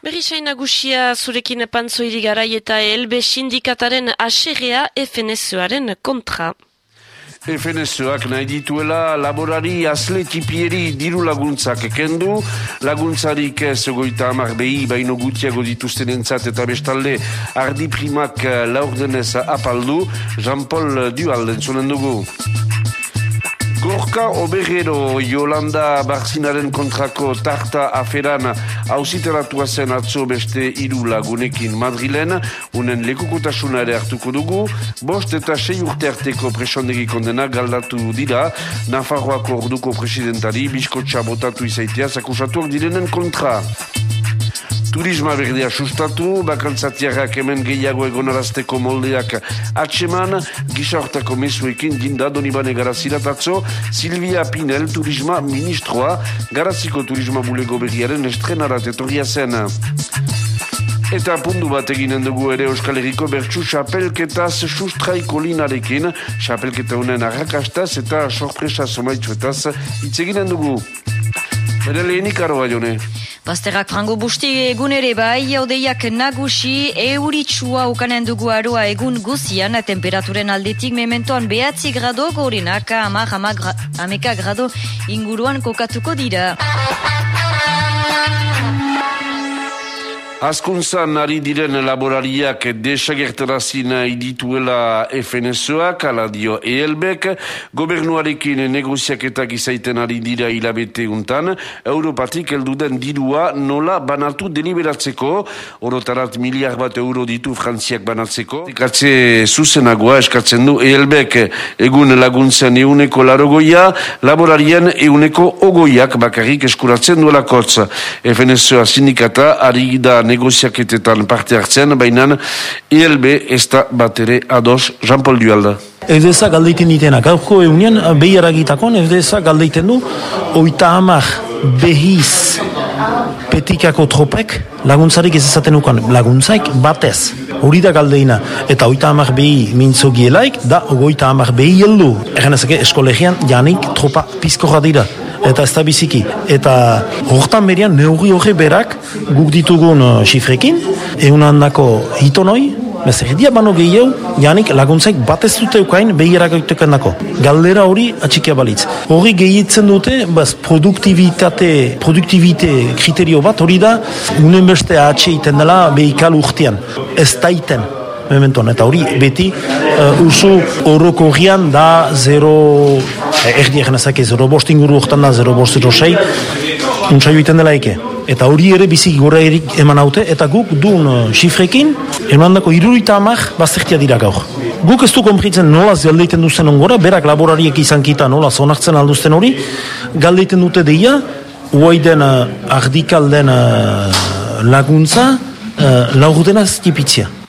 Berrizain nagusia zurekin pantzoiri garai eta elbe sindikataren aserrea FNSOaren kontra. FNSOak nahi dituela laborari azle tipieri diru laguntzak ekendu, laguntzarik ez goita amar behi baino gutiago dituzten entzat eta bestalde ardi primak laurdenez apaldu, Jean-Paul Dual entzunen dugu. Gorka Oberero Yolanda Barzinaren kontrako tarta aferan hausiteratua zen atzo beste hiru lagunekin Madrilen, unen lekukotasuna ere hartuko dugu, bost eta sei urte arteko presondegi kondena galdatu dira, Nafarroako orduko presidentari biskotxa botatu izaitea zakusatuak direnen kontra. Turisma berdea sustatu, bakantzatiarrak hemen gehiago egonarazteko moldeak atseman, gisa hortako mesuekin ginda donibane garaziratatzo, Silvia Pinel, turisma ministroa, garaziko turisma bulego berriaren estrenarat etorria zen. Eta pundu bat eginen dugu ere Euskal Herriko bertsu xapelketaz sustraiko linarekin, xapelketa honen arrakastaz eta sorpresa somaitzuetaz itzeginen dugu. Bere lehenik aroa jone. Bazterrak frango busti egun ere bai, odeiak nagusi, euritsua ukanen dugu aroa egun guzian, temperaturen aldetik mementoan behatzi grado gorinak, amak, amak, ameka grado inguruan kokatuko dira. Azkuntzan ari diren laborariak desagertarazin idituela FNSOak, ala dio ELBek, gobernuarekin negoziaketak izaiten ari dira hilabete untan, Europatik elduden dirua nola banatu deliberatzeko, orotarat miliar bat euro ditu frantziak banatzeko. Ikatze zuzenagoa eskatzen du ELBek egun laguntzen euneko larogoia, laborarien euneko ogoiak bakarrik eskuratzen duelakotz. FNSOa sindikata ari da negoziaketetan parte hartzen, baina ILB ez da batere ados Jean-Paul Dualda. Eudeza galdeiten ditena, gaurko eunian behi eragitakon, Eudeza galdeiten du, oita hamar behiz petikako tropek laguntzarik ez ezaten ukan, laguntzaik batez. Hori da galdeina, eta oita hamar behi mintzo gielaik, da ogoita hamar behi heldu. Egan ezake, eskolegian janik tropa pizkorra dira eta ez da biziki. Eta hortan berian neurri horre berak guk ditugun uh, xifrekin, egun handako hitonoi, Bez, egia bano gehiago, janik laguntzaik batez dute ukain behirak dako. Galdera hori atxikia balitz. Hori gehiatzen dute, bez, produktivitate, produktivite kriterio bat, hori da, unen beste atxe iten dela behikal urtean. Ez taiten, mementon, eta hori beti uh, usu horroko da 0, eh, erdi egin ezak 0 bost inguru da 0 bost 0 sei, untsa joiten dela eke. Eta hori ere bizik gora erik eman haute, eta guk duen uh, xifrekin, eman dako irurita amak baztertia dira gaur. Guk ez du konpritzen nola galdeiten duzen ongora, berak laborariek izan kita nola zonartzen alduzten hori, galdeiten dute deia, uaiden uh, ardikalden uh, laguntza, uh, laurdena zipitzia.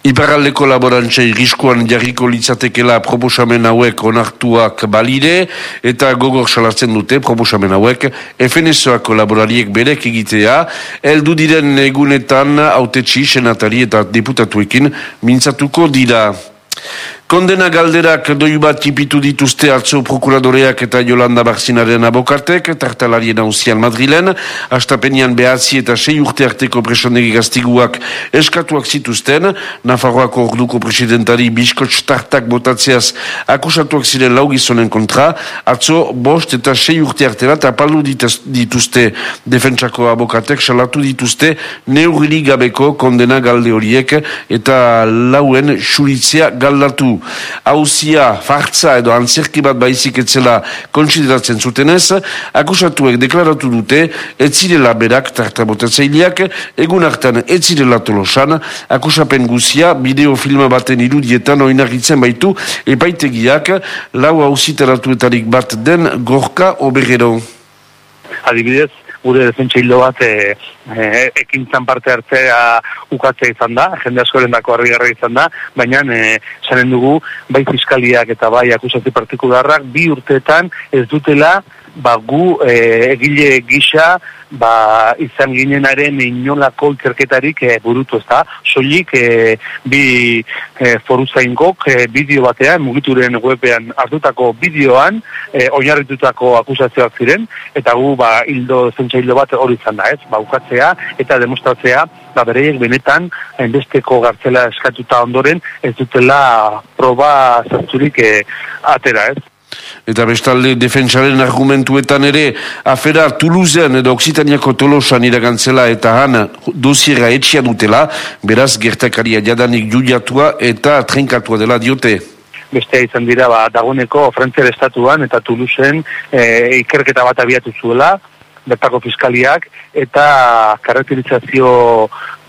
Iparaldeko laborantzei riskuan jarriko litzatekela proposamen hauek onartuak balide eta gogor salatzen dute proposamen hauek FNSOako laborariek berek egitea eldu diren egunetan autetxi, senatari eta deputatuekin mintzatuko dira. Kondena galderak doi bat tipitu dituzte atzo prokuradoreak eta Jolanda Barzinaren abokartek, tartalarien hausian Madrilen, astapenian behatzi eta sei urte arteko presondegi gaztiguak eskatuak zituzten, Nafarroako orduko presidentari biskotx tartak botatzeaz akusatuak ziren laugizonen kontra, atzo bost eta sei urte artera eta apaldu dituzte. Defentsako abokartek, salatu dituzte neurri gabeko kondena galde horiek eta lauen xuritzea galdatu hauzia, fartza edo antzerki bat baizik etzela konsideratzen zutenez, akusatuek deklaratu dute, etzirela berak tartabotatzaileak, egun hartan etzirela tolosan, akusapen guzia, bideofilma baten irudietan oinarritzen baitu, epaitegiak, lau hauziteratuetarik bat den gorka oberero. Adibidez, gure defentsailo bat e, e, ekintzan parte hartzea ukatzea izan da, jende askoren dako harri izan da, baina e, dugu, bai fiskaliak eta bai akusazio partikularrak, bi urteetan ez dutela ba, gu e, egile gisa ba, izan ginenaren inolako ikerketarik e, burutu ez da. Soilik e, bi e, foru zaingok e, bideo batean, mugituren webean hartutako bideoan, e, oinarritutako akusazioak ziren, eta gu ba, hildo zentsa hildo bat hori izan da ez, ba, ukatzea eta demostratzea ba, bereiek benetan enbesteko gartzela eskatuta ondoren ez dutela proba zartzurik e, atera ez. Eta bestalde defentsaren argumentuetan ere afera Toulousean edo Oksitaniako tolosan iragantzela eta han dosiera etxia dutela, beraz gertakaria jadanik judiatua eta trenkatua dela diote. Bestea izan dira, ba, dagoneko Frantziar Estatuan eta Toulouseen e, ikerketa bat abiatu zuela, bertako fiskaliak, eta karakterizazio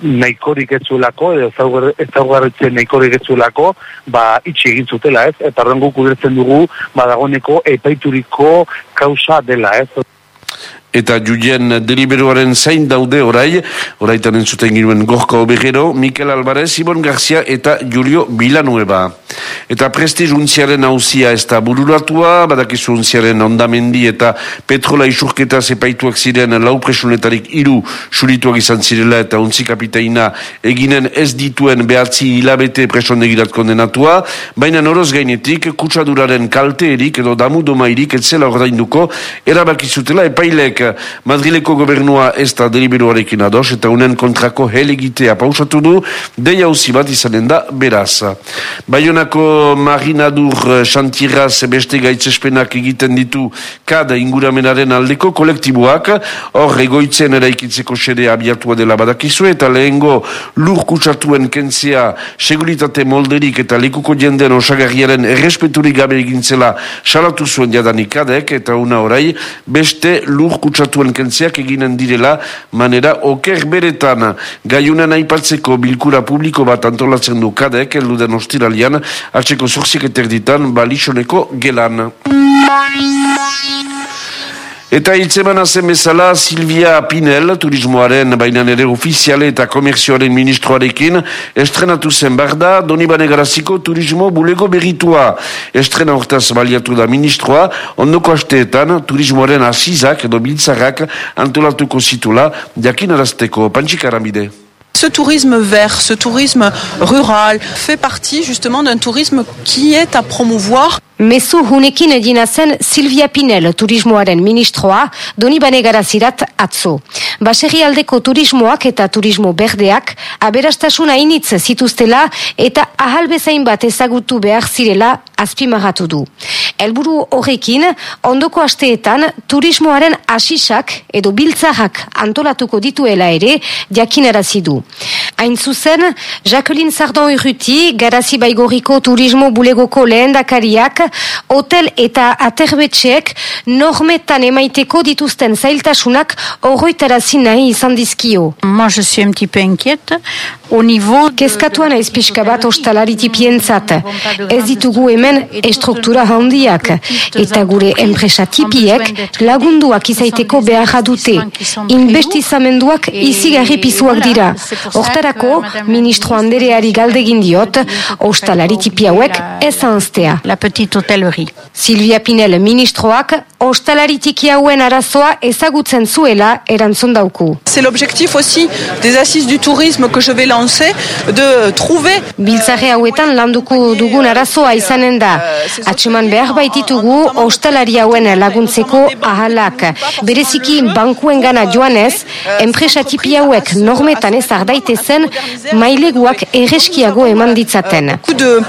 nahikorik ez zuelako, edo ezaugarritzen nahikorik ez zuelako, ba, itxi egin zutela, ez? Eta horren guk dugu, badagoneko epaituriko kausa dela, ez? Eta juien deliberuaren zain daude orai, oraitan entzuten giruen gorka obegero, Mikel Alvarez, Ibon Garcia eta Julio Villanueva. Eta prestiz untziaren hauzia ez da bururatua, badakizu untziaren ondamendi eta petrola isurketa zepaituak ziren lau presunetarik iru surituak izan zirela eta untzi kapitaina eginen ez dituen behatzi hilabete presondegirat kondenatua, baina noroz gainetik kutsaduraren kalte erik edo damu domairik etzela ordainduko erabakizutela epailek Madrileko gobernua ez da deliberuarekin ados eta unen kontrako helegitea pausatu du, deia usi bat izanen da beraz. Baionako marinadur xantiraz beste gaitzespenak egiten ditu kada inguramenaren aldeko kolektiboak, hor egoitzen eraikitzeko xede abiatua dela badakizu eta lehengo lur kutsatuen kentzea seguritate molderik eta likuko jenden osagarriaren errespeturik gabe egintzela salatu zuen jadanik kadek eta una orai beste lur kutsatuen kentzeak eginen direla manera oker beretan gaiunan aipatzeko bilkura publiko bat antolatzen du kadek eluden ostiralian hartzeko zorzik eterditan balixoneko gelan. Eta hiltzeman azen bezala Silvia Pinel, turismoaren bainan ere ofiziale eta komerzioaren ministroarekin, estrenatu zen barda, doni bane garaziko turismo bulego berritua. Estrena hortaz baliatu da ministroa, ondoko asteetan turismoaren asizak edo biltzarrak antolatuko zitula, jakin arazteko, pantxik aramide. Ce tourisme vert, ce tourisme rural, fait partie justement d'un tourisme qui est à promouvoir. Mezu hunekin edina zen Silvia Pinel turismoaren ministroa doni banegarazirat atzo. Baserri aldeko turismoak eta turismo berdeak aberastasuna initz zituztela eta ahal bezain bat ezagutu behar zirela azpimarratu du. Helburu horrekin, ondoko asteetan turismoaren asisak edo biltzarrak antolatuko dituela ere jakinarazi du. Hain zuzen, Jacqueline Sardon Urruti, garazi baigoriko turismo bulegoko lehendakariak hotel eta aterbetxeek normetan emaiteko dituzten zailtasunak horroitarazi nahi izan dizkio. Moi, je suis un petit peu inquiète. Au niveau... Kezkatua naiz pixka bat ostalaritipientzat. Ez ditugu hemen estruktura handiak. Eta gure enpresa tipiek lagunduak izaiteko behar dute. Investizamenduak izigarri pizuak dira. Hortarako, ministro Andereari galdegin diot, ostalaritipi hauek ez anztea. La petite hôtellerie. Silvia Pinel ministroak ostalaritiki hauen arazoa ezagutzen zuela erantzun dauku. C'est l'objectif aussi des assises du tourisme que je vais lancer, de trouver... Biltzare hauetan landuko dugun arazoa izanen da. Atseman behar baititugu ostalari hauen laguntzeko ahalak. Bereziki bankuen gana joanez, enpresa tipi hauek normetan ez ardaitezen maileguak erreskiago eman ditzaten. Beaucoup de-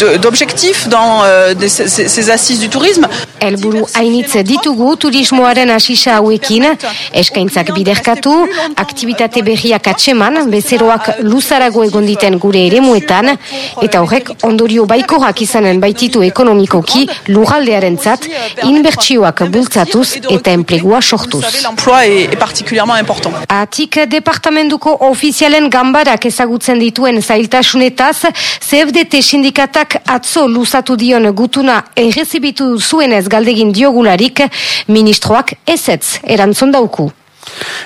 de- d'objectifs dans euh, ces, assises du tourisme. Helburu hainitz ditugu turismoaren asisa hauekin, eskaintzak biderkatu, aktivitate berriak atseman, bezeroak luzarago egon diten gure eremuetan, eta horrek ondorio baikorak izanen baititu ekonomikoki lugaldearen zat, inbertsioak bultzatuz eta enplegua Vous sortuz. savez, l'emploi est, est particulièrement important. Atik departamentuko ofizialen gambarak ezagutzen dituen zailtasunetaz, CFDT sindikatak atzo luzatu dion gutuna errezibitu zuenez galdegin diogularik, ministroak ezetz erantzun dauku.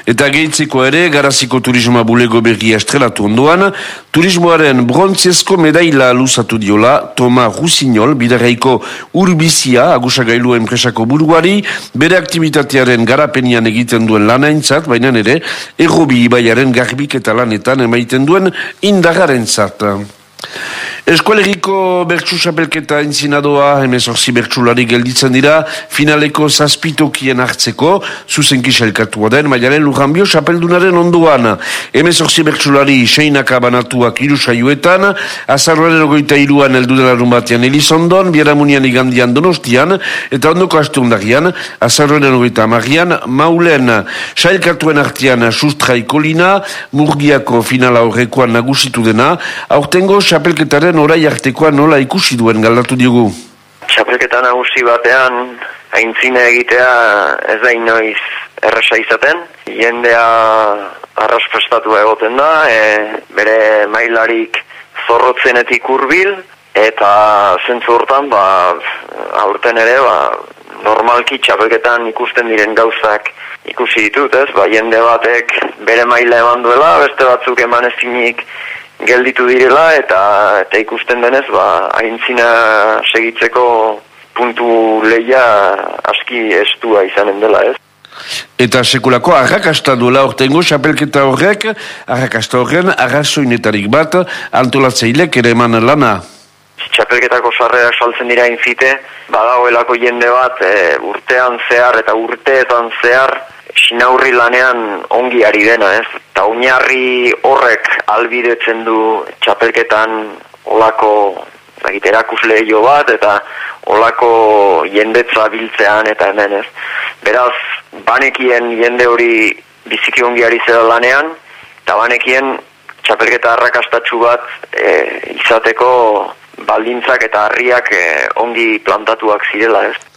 Eta gehitzeko ere, garaziko turismoa bulego berria estrelatu ondoan, turismoaren brontziesko medaila luzatu diola, Toma Rusignol, bidareiko urbizia, agusagailu enpresako buruari, bere aktivitatearen garapenian egiten duen lanaintzat, baina ere, errobi ibaiaren garbik eta lanetan emaiten duen indagaren zat. Eskualeriko bertsu xapelketa entzinadoa, emezorzi bertsulari gelditzen dira, finaleko zazpitokien hartzeko, zuzenki xelkatua den, maialen lujanbio xapeldunaren onduan. Emezorzi bertsulari seinaka banatuak iru saioetan, azarroaren ogoita iruan eldudelarun batean Elizondon, biaramunian igandian donostian, eta ondoko asteundagian, azarroaren ogoita amarian, maulen xailkatuen artean sustraikolina, murgiako finala horrekoan nagusitu dena, aurtengo xapelketaren orai artekoa nola ikusi duen galdatu diogu? Txapelketa nagusi batean aintzine egitea ez da inoiz erresa izaten. Jendea arrasprestatu egoten da, e, bere mailarik zorrotzenetik hurbil eta zentzu hortan ba, aurten ere ba, normalki txapelketan ikusten diren gauzak ikusi ditut, ez? Ba, jende batek bere maila eman duela, beste batzuk eman ezinik gelditu direla eta eta ikusten denez ba aintzina segitzeko puntu leia aski estua izanen dela, ez? Eta sekulako arrakasta duela ortengo xapelketa horrek, arrakasta horren arrazoinetarik bat antolatzeilek ere eman lana. Txapelketako sarrerak saltzen dira infite, badagoelako jende bat e, urtean zehar eta urteetan zehar sinaurri lanean ongi ari dena, ez? Ta oinarri horrek albidetzen du txapelketan olako zakit, erakusle jo bat, eta olako jendetza biltzean eta hemen, ez? Beraz, banekien jende hori biziki ongi ari zera lanean, eta banekien txapelketa arrakastatxu bat e, izateko baldintzak eta harriak e, ongi plantatuak zirela, ez?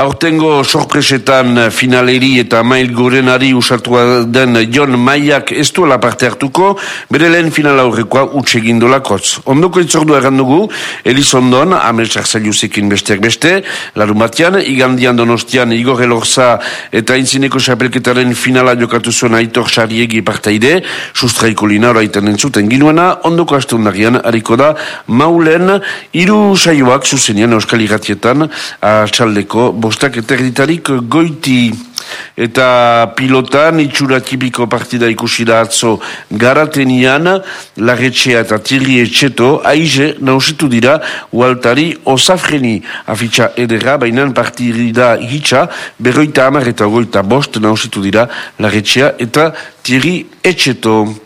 Aurtengo sorpresetan finaleri eta mail gorenari usartua den Jon Maiak ez duela parte hartuko, bere lehen final aurrekoa utsegin dolakotz. Ondoko itzordua errandugu, Elizondon, ameltsak zailuzekin besteak beste, larun batean, igandian donostian Igor Elorza eta intzineko xapelketaren finala jokatu zuen aitor xariegi partaide, sustraiko lina oraiten entzuten ginuena, ondoko astundarian hariko da maulen iru saioak zuzenian euskal iratietan, atxaldeko bostak eterditarik goiti. Eta pilotan itxura tipiko partida ikusi da atzo garatenian larretxea eta tirri etxeto aize nausitu dira ualtari osafreni afitxa edera bainan partida hitxa berroita amar eta goita bost nausitu dira larretxea eta tirri etxeto